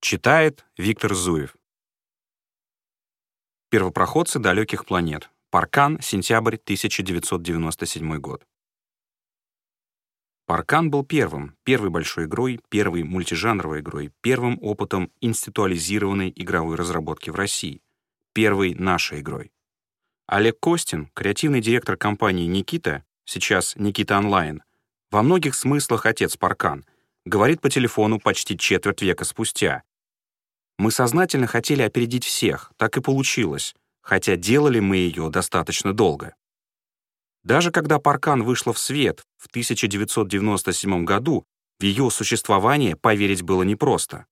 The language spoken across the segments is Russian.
Читает Виктор Зуев. Первопроходцы далеких планет. Паркан, сентябрь 1997 год. Паркан был первым, первой большой игрой, первой мультижанровой игрой, первым опытом институализированной игровой разработки в России, первой нашей игрой. Олег Костин, креативный директор компании «Никита», сейчас «Никита Онлайн», во многих смыслах отец Паркан, говорит по телефону почти четверть века спустя. Мы сознательно хотели опередить всех, так и получилось, хотя делали мы ее достаточно долго. Даже когда Паркан вышла в свет в 1997 году, в ее существование поверить было непросто.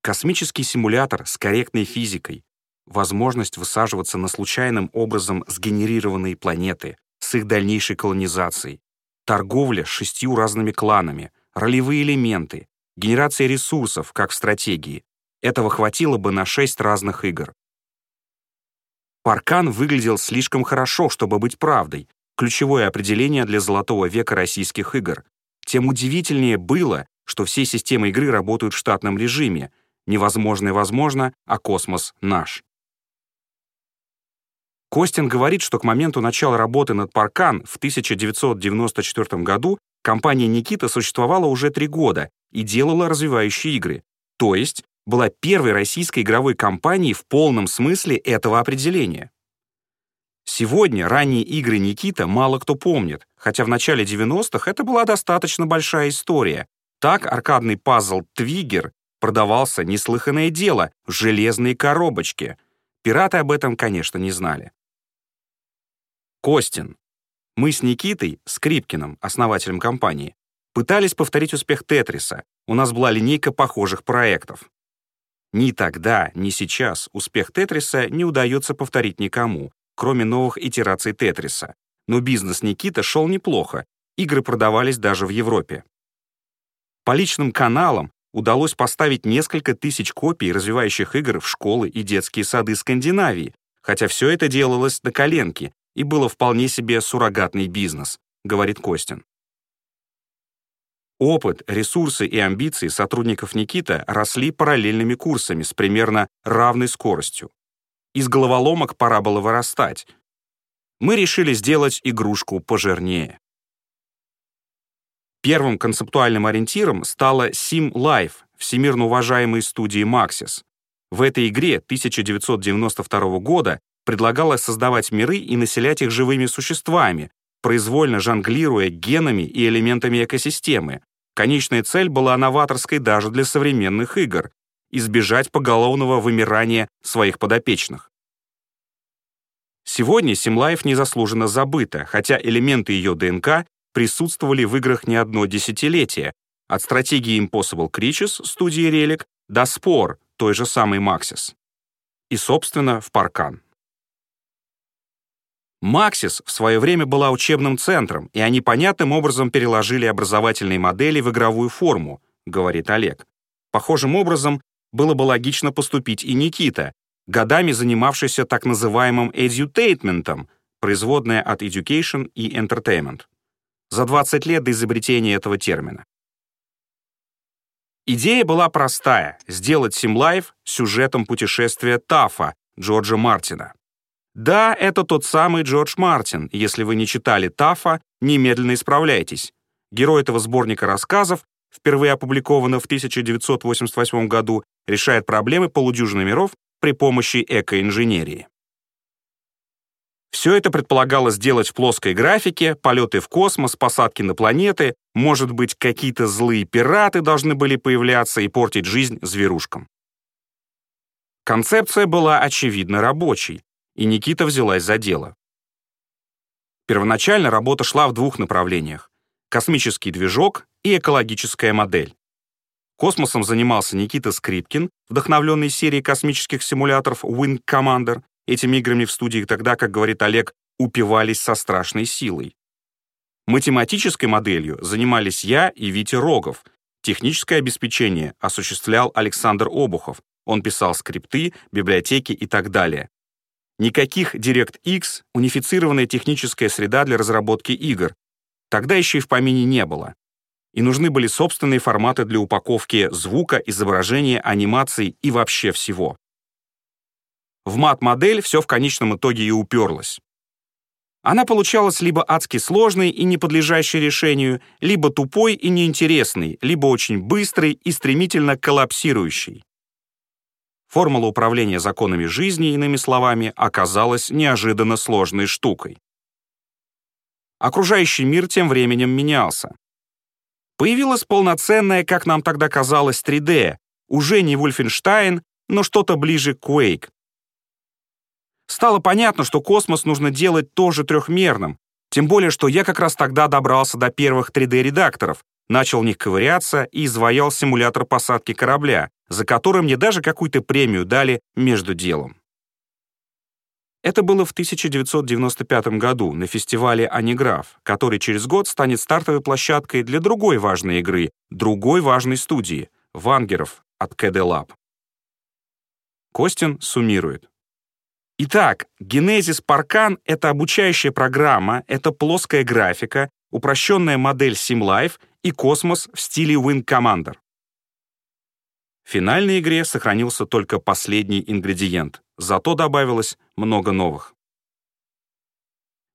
Космический симулятор с корректной физикой, возможность высаживаться на случайным образом сгенерированные планеты с их дальнейшей колонизацией, торговля с шестью разными кланами, ролевые элементы, генерация ресурсов, как в стратегии. Этого хватило бы на шесть разных игр. Паркан выглядел слишком хорошо, чтобы быть правдой. Ключевое определение для золотого века российских игр. Тем удивительнее было, что все системы игры работают в штатном режиме. Невозможное возможно, а космос наш. Костин говорит, что к моменту начала работы над Паркан в 1994 году компания «Никита» существовала уже три года и делала развивающие игры. То есть была первой российской игровой компанией в полном смысле этого определения. Сегодня ранние игры Никита мало кто помнит, хотя в начале 90-х это была достаточно большая история. Так аркадный пазл «Твигер» продавался неслыханное дело в железной коробочке. Пираты об этом, конечно, не знали. Костин. Мы с Никитой, Скрипкиным, основателем компании, пытались повторить успех Тетриса. У нас была линейка похожих проектов. Ни тогда, ни сейчас успех Тетриса не удается повторить никому, кроме новых итераций Тетриса. Но бизнес Никита шел неплохо, игры продавались даже в Европе. По личным каналам удалось поставить несколько тысяч копий развивающих игр в школы и детские сады Скандинавии, хотя все это делалось на коленке и было вполне себе суррогатный бизнес, говорит Костин. Опыт, ресурсы и амбиции сотрудников Никита росли параллельными курсами с примерно равной скоростью. Из головоломок пора было вырастать. Мы решили сделать игрушку пожирнее. Первым концептуальным ориентиром стала Sim Life всемирно уважаемой студии Maxis. В этой игре 1992 года предлагалось создавать миры и населять их живыми существами, произвольно жонглируя генами и элементами экосистемы. Конечная цель была новаторской даже для современных игр — избежать поголовного вымирания своих подопечных. Сегодня Симлайф незаслуженно забыта, хотя элементы ее ДНК присутствовали в играх не одно десятилетие, от стратегии Impossible Creatures студии Relic до Spore той же самой Maxis. И, собственно, в Паркан. Максис в свое время была учебным центром, и они понятным образом переложили образовательные модели в игровую форму, говорит Олег. Похожим образом было бы логично поступить и Никита, годами занимавшийся так называемым edutainmentом, производная от education и entertainment. За 20 лет до изобретения этого термина. Идея была простая — сделать SimLife сюжетом путешествия Тафа Джорджа Мартина. Да, это тот самый Джордж Мартин. Если вы не читали Тафа, немедленно исправляйтесь. Герой этого сборника рассказов, впервые опубликованного в 1988 году, решает проблемы полудюжины миров при помощи экоинженерии. Все это предполагалось сделать в плоской графике, полеты в космос, посадки на планеты, может быть, какие-то злые пираты должны были появляться и портить жизнь зверушкам. Концепция была очевидно рабочей и Никита взялась за дело. Первоначально работа шла в двух направлениях — космический движок и экологическая модель. Космосом занимался Никита Скрипкин, вдохновленный серией космических симуляторов Wing Commander. Этими играми в студии тогда, как говорит Олег, упивались со страшной силой. Математической моделью занимались я и Витя Рогов. Техническое обеспечение осуществлял Александр Обухов. Он писал скрипты, библиотеки и так далее. Никаких DirectX, унифицированная техническая среда для разработки игр. Тогда еще и в помине не было. и нужны были собственные форматы для упаковки звука, изображения, анимации и вообще всего. В мат-модель все в конечном итоге и уперлось. Она получалась либо адски сложной и не подлежащей решению, либо тупой и неинтересной, либо очень быстрой и стремительно коллапсирующей. Формула управления законами жизни, иными словами, оказалась неожиданно сложной штукой. Окружающий мир тем временем менялся. Появилась полноценная, как нам тогда казалось, 3D, уже не Wolfenstein, но что-то ближе к Quake. Стало понятно, что космос нужно делать тоже трехмерным, тем более, что я как раз тогда добрался до первых 3D-редакторов, начал в них ковыряться и изваял симулятор посадки корабля, за который мне даже какую-то премию дали между делом. Это было в 1995 году на фестивале «Аниграф», который через год станет стартовой площадкой для другой важной игры, другой важной студии — «Вангеров» от KD. Костин суммирует. Итак, Genesis Parkan — это обучающая программа, это плоская графика, упрощенная модель SimLife и космос в стиле Wing Commander. В финальной игре сохранился только последний ингредиент, зато добавилось много новых.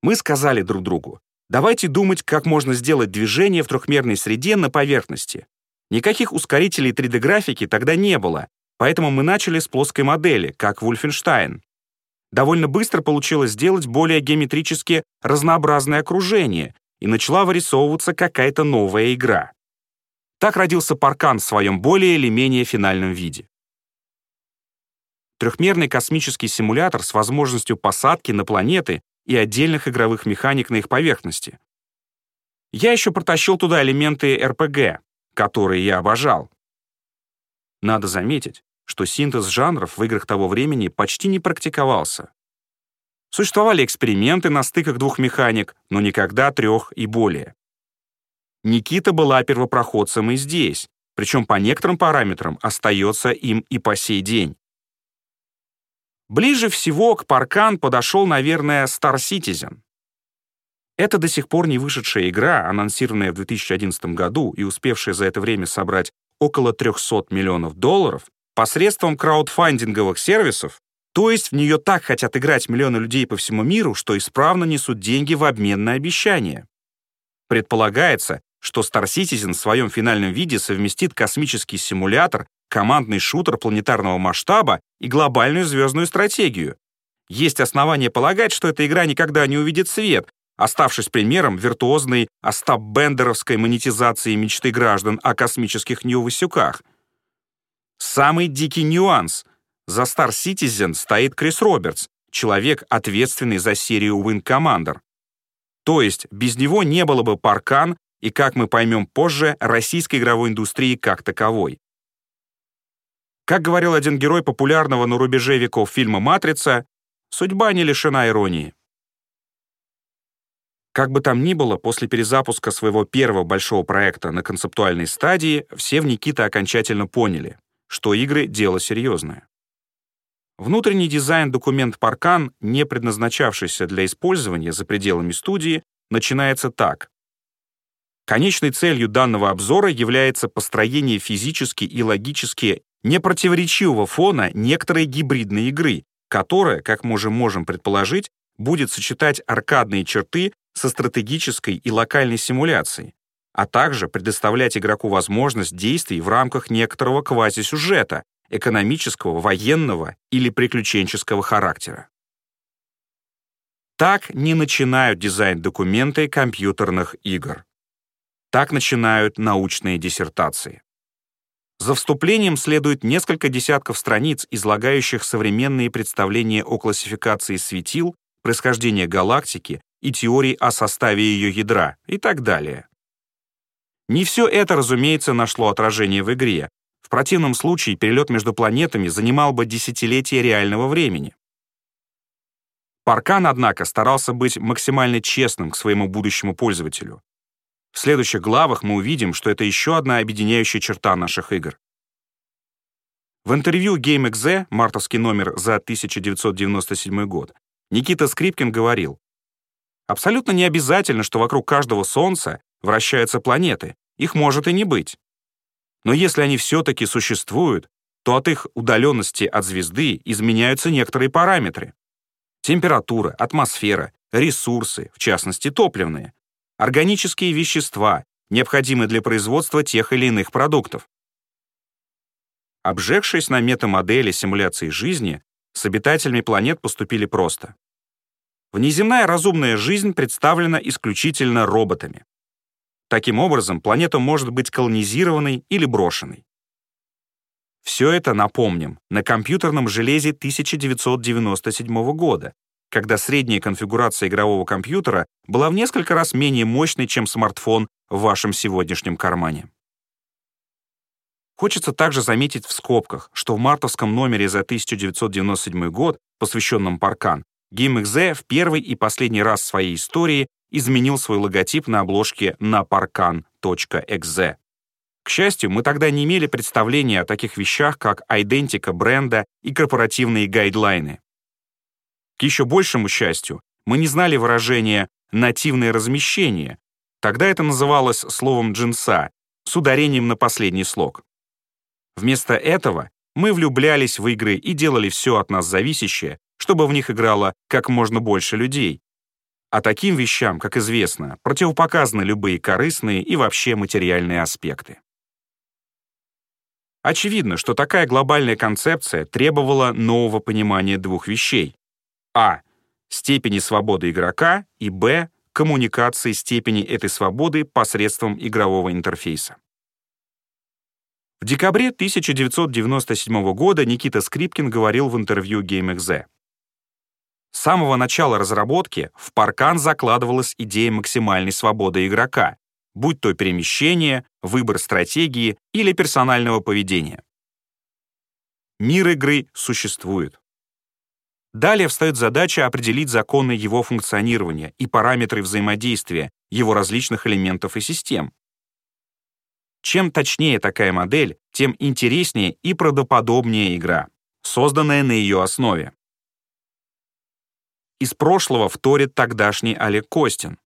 Мы сказали друг другу, давайте думать, как можно сделать движение в трехмерной среде на поверхности. Никаких ускорителей 3D-графики тогда не было, поэтому мы начали с плоской модели, как Wolfenstein. Довольно быстро получилось сделать более геометрически разнообразное окружение, и начала вырисовываться какая-то новая игра. Так родился Паркан в своем более или менее финальном виде. Трехмерный космический симулятор с возможностью посадки на планеты и отдельных игровых механик на их поверхности. Я еще протащил туда элементы РПГ, которые я обожал. Надо заметить, что синтез жанров в играх того времени почти не практиковался. Существовали эксперименты на стыках двух механик, но никогда трех и более. Никита была первопроходцем и здесь, причем по некоторым параметрам остается им и по сей день. Ближе всего к Паркан подошел, наверное, Star Citizen. Это до сих пор не вышедшая игра, анонсированная в 2011 году и успевшая за это время собрать около 300 миллионов долларов, посредством краудфандинговых сервисов, то есть в нее так хотят играть миллионы людей по всему миру, что исправно несут деньги в обмен на обещания. Предполагается, что Star Citizen в своем финальном виде совместит космический симулятор, командный шутер планетарного масштаба и глобальную звездную стратегию. Есть основания полагать, что эта игра никогда не увидит свет, оставшись примером виртуозной остап-бендеровской монетизации мечты граждан о космических неувысюках. Самый дикий нюанс. За Star Citizen стоит Крис Робертс, человек, ответственный за серию Wing Commander. То есть без него не было бы Паркан и, как мы поймем позже, российской игровой индустрии как таковой. Как говорил один герой популярного на рубеже веков фильма «Матрица», судьба не лишена иронии. Как бы там ни было, после перезапуска своего первого большого проекта на концептуальной стадии, все в Никита окончательно поняли, что игры — дело серьезное. Внутренний дизайн-документ Паркан, не предназначавшийся для использования за пределами студии, начинается так. Конечной целью данного обзора является построение физически и логически непротиворечивого фона некоторой гибридной игры, которая, как мы уже можем предположить, будет сочетать аркадные черты со стратегической и локальной симуляцией, а также предоставлять игроку возможность действий в рамках некоторого квазисюжета, экономического, военного или приключенческого характера. Так не начинают дизайн-документы компьютерных игр. Так начинают научные диссертации. За вступлением следует несколько десятков страниц, излагающих современные представления о классификации светил, происхождении галактики и теории о составе ее ядра и так далее. Не все это, разумеется, нашло отражение в игре. В противном случае перелет между планетами занимал бы десятилетия реального времени. Паркан, однако, старался быть максимально честным к своему будущему пользователю. В следующих главах мы увидим, что это еще одна объединяющая черта наших игр. В интервью GameXZ, мартовский номер за 1997 год, Никита Скрипкин говорил, «Абсолютно не обязательно, что вокруг каждого Солнца вращаются планеты, их может и не быть. Но если они все-таки существуют, то от их удаленности от звезды изменяются некоторые параметры. Температура, атмосфера, ресурсы, в частности топливные, органические вещества, необходимые для производства тех или иных продуктов. Обжегшись на метамодели симуляции жизни, с обитателями планет поступили просто. Внеземная разумная жизнь представлена исключительно роботами. Таким образом, планета может быть колонизированной или брошенной. Все это, напомним, на компьютерном железе 1997 года, когда средняя конфигурация игрового компьютера была в несколько раз менее мощной, чем смартфон в вашем сегодняшнем кармане. Хочется также заметить в скобках, что в мартовском номере за 1997 год, посвященном Паркан, GameXZ в первый и последний раз в своей истории изменил свой логотип на обложке на parkan.exe. К счастью, мы тогда не имели представления о таких вещах, как идентика бренда и корпоративные гайдлайны. К еще большему счастью, мы не знали выражения «нативное размещение». Тогда это называлось словом «джинса» с ударением на последний слог. Вместо этого мы влюблялись в игры и делали все от нас зависящее, чтобы в них играло как можно больше людей. А таким вещам, как известно, противопоказаны любые корыстные и вообще материальные аспекты. Очевидно, что такая глобальная концепция требовала нового понимания двух вещей. А. Степени свободы игрока и Б. Коммуникации степени этой свободы посредством игрового интерфейса. В декабре 1997 года Никита Скрипкин говорил в интервью GameXZ. С самого начала разработки в паркан закладывалась идея максимальной свободы игрока, будь то перемещение, выбор стратегии или персонального поведения. Мир игры существует. Далее встает задача определить законы его функционирования и параметры взаимодействия его различных элементов и систем. Чем точнее такая модель, тем интереснее и правдоподобнее игра, созданная на ее основе. Из прошлого вторит тогдашний Олег Костин.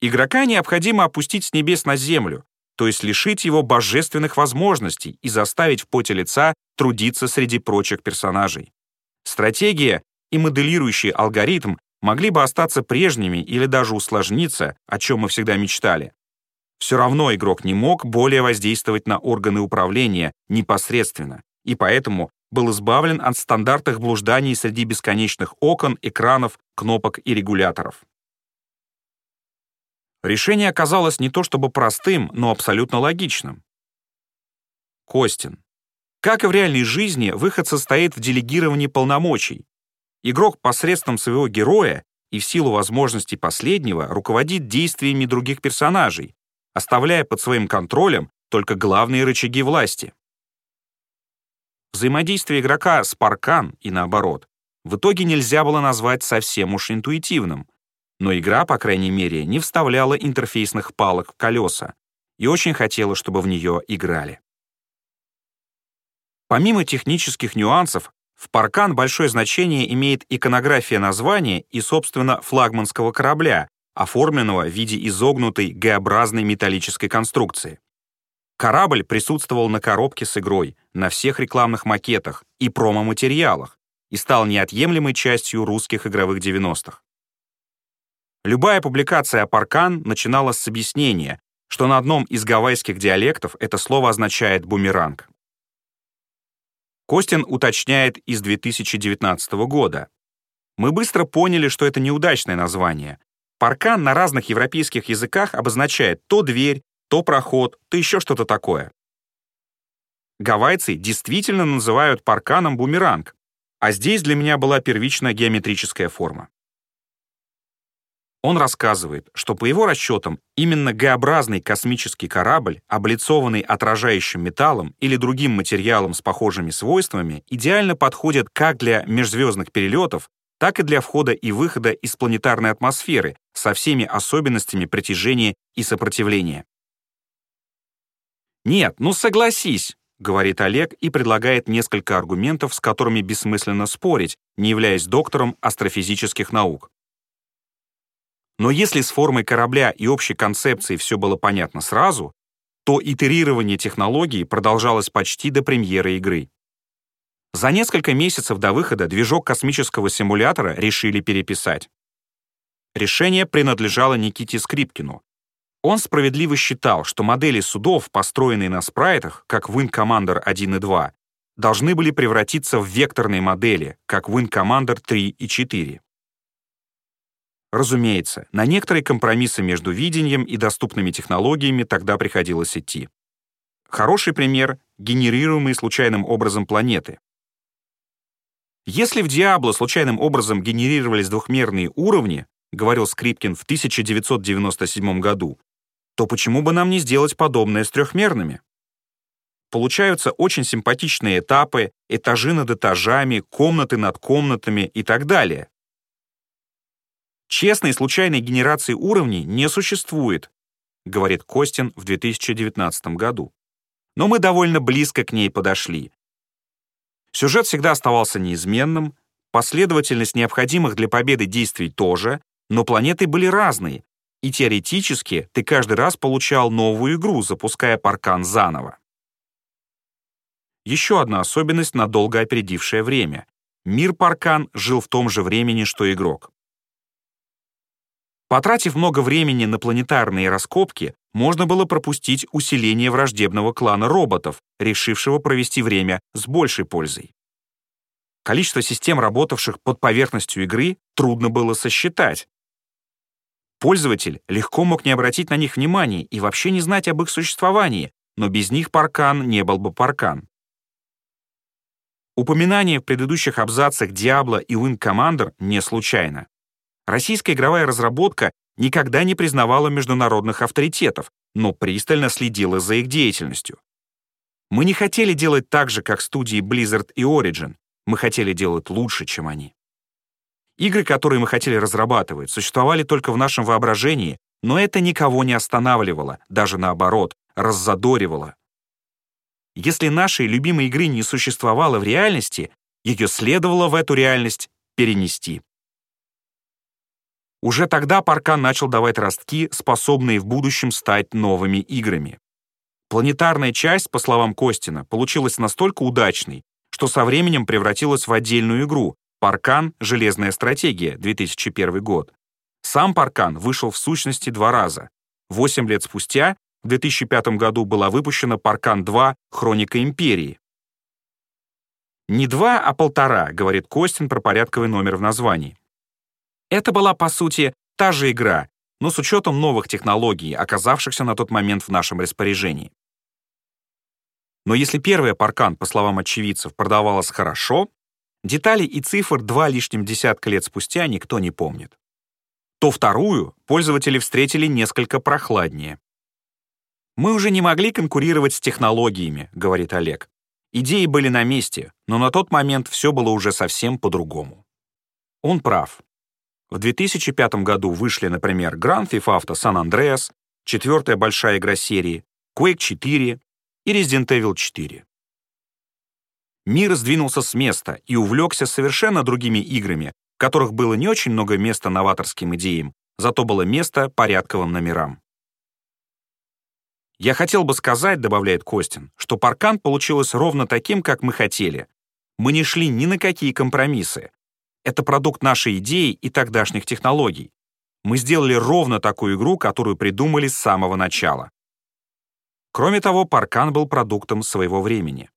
Игрока необходимо опустить с небес на землю, то есть лишить его божественных возможностей и заставить в поте лица трудиться среди прочих персонажей. Стратегия и моделирующий алгоритм могли бы остаться прежними или даже усложниться, о чем мы всегда мечтали. Все равно игрок не мог более воздействовать на органы управления непосредственно, и поэтому был избавлен от стандартных блужданий среди бесконечных окон, экранов, кнопок и регуляторов. Решение оказалось не то чтобы простым, но абсолютно логичным. Костин. Как и в реальной жизни, выход состоит в делегировании полномочий. Игрок посредством своего героя и в силу возможностей последнего руководит действиями других персонажей, оставляя под своим контролем только главные рычаги власти. Взаимодействие игрока с паркан и наоборот в итоге нельзя было назвать совсем уж интуитивным, но игра, по крайней мере, не вставляла интерфейсных палок в колеса и очень хотела, чтобы в нее играли. Помимо технических нюансов, в Паркан большое значение имеет иконография названия и, собственно, флагманского корабля, оформленного в виде изогнутой Г-образной металлической конструкции. Корабль присутствовал на коробке с игрой, на всех рекламных макетах и промо-материалах и стал неотъемлемой частью русских игровых 90-х. Любая публикация о Паркан начиналась с объяснения, что на одном из гавайских диалектов это слово означает «бумеранг». Костин уточняет из 2019 года. Мы быстро поняли, что это неудачное название. Паркан на разных европейских языках обозначает то дверь, то проход, то еще что-то такое. Гавайцы действительно называют парканом бумеранг, а здесь для меня была первичная геометрическая форма. Он рассказывает, что по его расчетам именно Г-образный космический корабль, облицованный отражающим металлом или другим материалом с похожими свойствами, идеально подходит как для межзвездных перелетов, так и для входа и выхода из планетарной атмосферы со всеми особенностями притяжения и сопротивления. «Нет, ну согласись», — говорит Олег и предлагает несколько аргументов, с которыми бессмысленно спорить, не являясь доктором астрофизических наук. Но если с формой корабля и общей концепцией все было понятно сразу, то итерирование технологии продолжалось почти до премьеры игры. За несколько месяцев до выхода движок космического симулятора решили переписать. Решение принадлежало Никите Скрипкину. Он справедливо считал, что модели судов, построенные на спрайтах, как Wing Commander 1 и 2, должны были превратиться в векторные модели, как Wing Commander 3 и 4. Разумеется, на некоторые компромиссы между видением и доступными технологиями тогда приходилось идти. Хороший пример — генерируемые случайным образом планеты. Если в Diablo случайным образом генерировались двухмерные уровни, говорил Скрипкин в 1997 году, то почему бы нам не сделать подобное с трехмерными? Получаются очень симпатичные этапы, этажи над этажами, комнаты над комнатами и так далее. Честной случайной генерации уровней не существует, говорит Костин в 2019 году. Но мы довольно близко к ней подошли. Сюжет всегда оставался неизменным, последовательность необходимых для победы действий тоже, но планеты были разные, и теоретически ты каждый раз получал новую игру, запуская паркан заново. Еще одна особенность, надолго опередившая время. Мир паркан жил в том же времени, что игрок. Потратив много времени на планетарные раскопки, можно было пропустить усиление враждебного клана роботов, решившего провести время с большей пользой. Количество систем, работавших под поверхностью игры, трудно было сосчитать. Пользователь легко мог не обратить на них внимания и вообще не знать об их существовании, но без них паркан не был бы паркан. Упоминание в предыдущих абзацах Diablo и Wing Commander не случайно. Российская игровая разработка никогда не признавала международных авторитетов, но пристально следила за их деятельностью. Мы не хотели делать так же, как студии Blizzard и Origin. Мы хотели делать лучше, чем они. Игры, которые мы хотели разрабатывать, существовали только в нашем воображении, но это никого не останавливало, даже наоборот, раззадоривало. Если нашей любимой игры не существовало в реальности, ее следовало в эту реальность перенести. Уже тогда Паркан начал давать ростки, способные в будущем стать новыми играми. Планетарная часть, по словам Костина, получилась настолько удачной, что со временем превратилась в отдельную игру «Паркан. Железная стратегия. 2001 год». Сам Паркан вышел в сущности два раза. Восемь лет спустя, в 2005 году, была выпущена Паркан 2 «Хроника Империи». Не два, а полтора, говорит Костин про порядковый номер в названии. Это была, по сути, та же игра, но с учетом новых технологий, оказавшихся на тот момент в нашем распоряжении. Но если первая паркан, по словам очевидцев, продавалась хорошо, детали и цифр два лишним десятка лет спустя никто не помнит. То вторую пользователи встретили несколько прохладнее. «Мы уже не могли конкурировать с технологиями», — говорит Олег. «Идеи были на месте, но на тот момент все было уже совсем по-другому». Он прав. В 2005 году вышли, например, Grand Theft Auto San Andreas, четвертая большая игра серии, Quake 4 и Resident Evil 4. Мир сдвинулся с места и увлекся совершенно другими играми, в которых было не очень много места новаторским идеям, зато было место порядковым номерам. «Я хотел бы сказать, — добавляет Костин, — что Паркан получилось ровно таким, как мы хотели. Мы не шли ни на какие компромиссы, это продукт нашей идеи и тогдашних технологий. Мы сделали ровно такую игру, которую придумали с самого начала. Кроме того, Паркан был продуктом своего времени.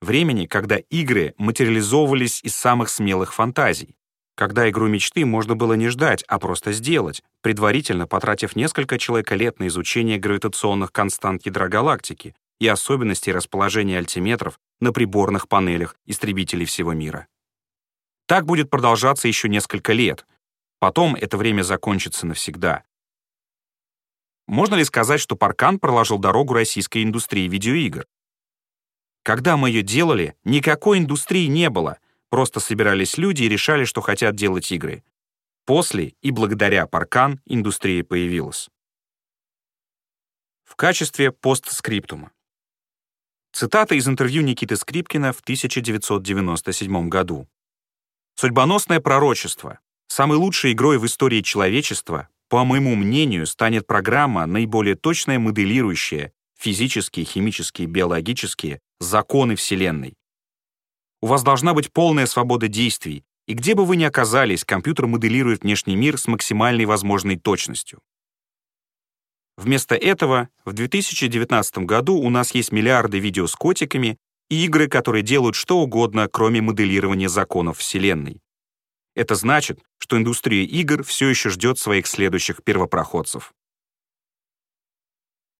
Времени, когда игры материализовывались из самых смелых фантазий, когда игру мечты можно было не ждать, а просто сделать, предварительно потратив несколько человека-лет на изучение гравитационных констант ядра галактики и особенностей расположения альтиметров на приборных панелях истребителей всего мира. Так будет продолжаться еще несколько лет. Потом это время закончится навсегда. Можно ли сказать, что Паркан проложил дорогу российской индустрии видеоигр? Когда мы ее делали, никакой индустрии не было, просто собирались люди и решали, что хотят делать игры. После и благодаря Паркан индустрия появилась. В качестве постскриптума. Цитата из интервью Никиты Скрипкина в 1997 году. Судьбоносное пророчество. Самой лучшей игрой в истории человечества, по моему мнению, станет программа, наиболее точная моделирующая, физические, химические, биологические, законы Вселенной. У вас должна быть полная свобода действий, и где бы вы ни оказались, компьютер моделирует внешний мир с максимальной возможной точностью. Вместо этого в 2019 году у нас есть миллиарды видео с котиками игры, которые делают что угодно, кроме моделирования законов Вселенной. Это значит, что индустрия игр все еще ждет своих следующих первопроходцев.